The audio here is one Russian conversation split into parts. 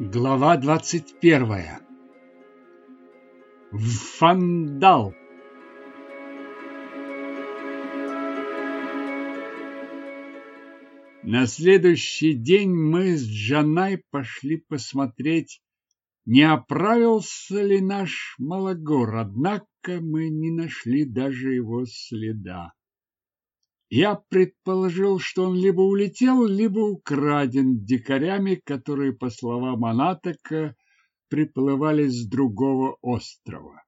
Глава двадцать первая. Фандал. На следующий день мы с Джанай пошли посмотреть, не оправился ли наш Малогор, однако мы не нашли даже его следа. Я предположил, что он либо улетел, либо украден дикарями, которые, по словам Анатока, приплывали с другого острова.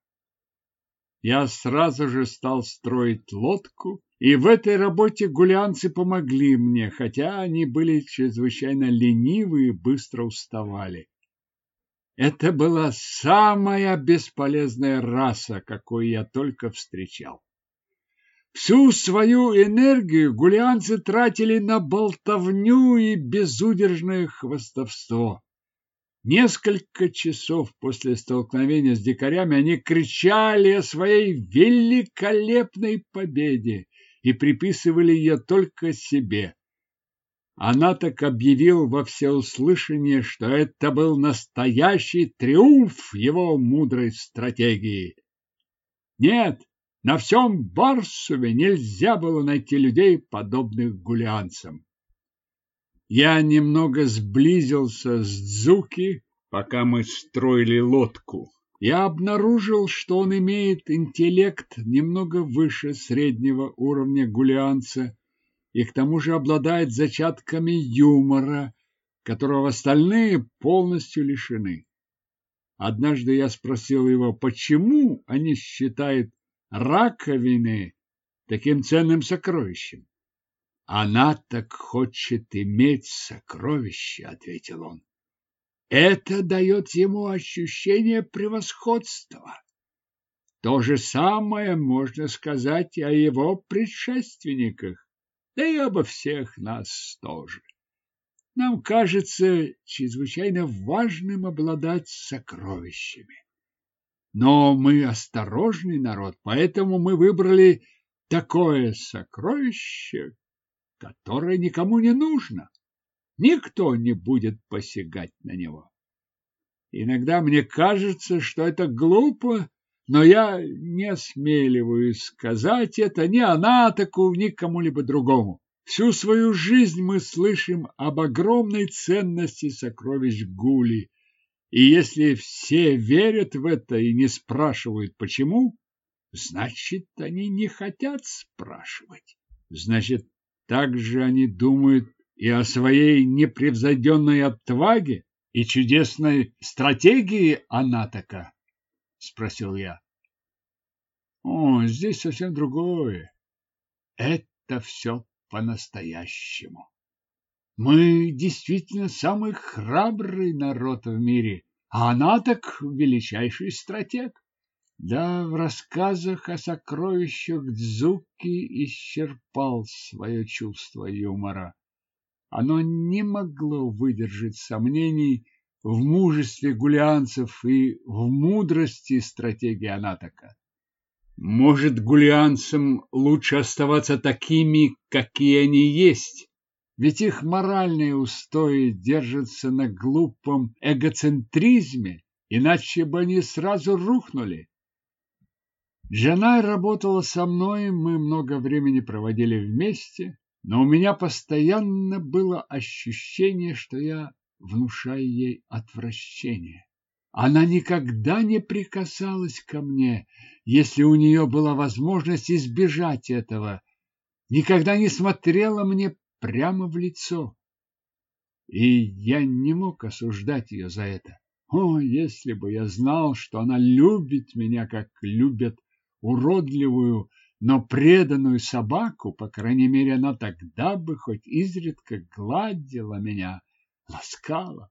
Я сразу же стал строить лодку, и в этой работе гулянцы помогли мне, хотя они были чрезвычайно ленивы и быстро уставали. Это была самая бесполезная раса, какую я только встречал. Всю свою энергию гулианцы тратили на болтовню и безудержное хвастовство. Несколько часов после столкновения с дикарями они кричали о своей великолепной победе и приписывали ее только себе. Она так объявил во всеуслышание, что это был настоящий триумф его мудрой стратегии. Нет, на всем Барсове нельзя было найти людей, подобных гулянцам. Я немного сблизился с Дзуки, пока мы строили лодку. Я обнаружил, что он имеет интеллект немного выше среднего уровня гулианца и к тому же обладает зачатками юмора, которого остальные полностью лишены. Однажды я спросил его, почему они считают раковины таким ценным сокровищем. Она так хочет иметь сокровище, ответил он. Это дает ему ощущение превосходства. То же самое можно сказать и о его предшественниках, да и обо всех нас тоже. Нам кажется чрезвычайно важным обладать сокровищами. Но мы осторожный народ, поэтому мы выбрали такое сокровище, которое никому не нужно. Никто не будет посягать на него. Иногда мне кажется, что это глупо, но я не осмеливаюсь сказать это ни Анатоку, ни кому-либо другому. Всю свою жизнь мы слышим об огромной ценности сокровищ Гули, и если все верят в это и не спрашивают почему, значит, они не хотят спрашивать. Значит, так же они думают и о своей непревзойденной отваге и чудесной стратегии Анатока? Спросил я. О, здесь совсем другое. Это все по-настоящему. Мы действительно самый храбрый народ в мире, а она так величайший стратег. Да, в рассказах о сокровищах Дзуки исчерпал свое чувство юмора. Оно не могло выдержать сомнений в мужестве гулианцев и в мудрости стратегии Анатока. Может, гулианцам лучше оставаться такими, какие они есть, ведь их моральные устои держатся на глупом эгоцентризме, иначе бы они сразу рухнули. Джанай работала со мной, мы много времени проводили вместе, но у меня постоянно было ощущение, что я внушаю ей отвращение. Она никогда не прикасалась ко мне, если у нее была возможность избежать этого, никогда не смотрела мне прямо в лицо. И я не мог осуждать ее за это. О, если бы я знал, что она любит меня, как любят уродливую, но преданную собаку, по крайней мере, она тогда бы хоть изредка гладила меня, ласкала.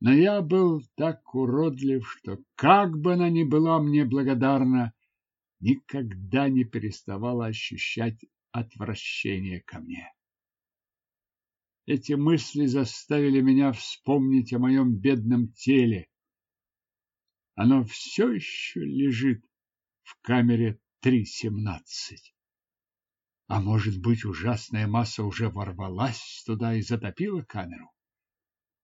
Но я был так уродлив, что, как бы она ни была мне благодарна, никогда не переставала ощущать отвращение ко мне. Эти мысли заставили меня вспомнить о моем бедном теле. Оно все еще лежит в камере 3.17. А может быть, ужасная масса уже ворвалась туда и затопила камеру?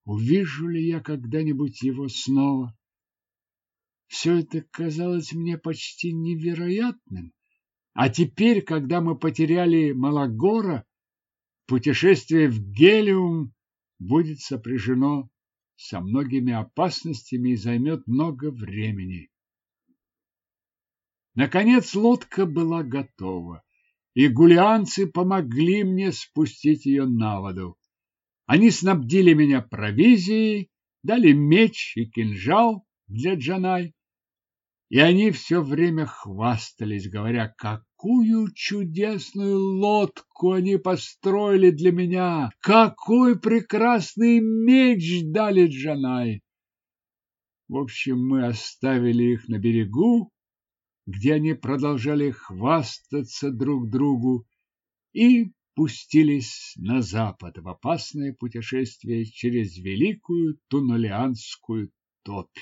Увижу ли я когда-нибудь его снова? Все это казалось мне почти невероятным. А теперь, когда мы потеряли Малагора, путешествие в Гелиум будет сопряжено со многими опасностями и займет много времени. Наконец лодка была готова, и гулианцы помогли мне спустить ее на воду. Они снабдили меня провизией, дали меч и кинжал для Джанай, и они все время хвастались, говоря, какую чудесную лодку они построили для меня, какой прекрасный меч дали Джанай. В общем, мы оставили их на берегу, где они продолжали хвастаться друг другу, и пустились на запад в опасное путешествие через великую Тунулианскую топь.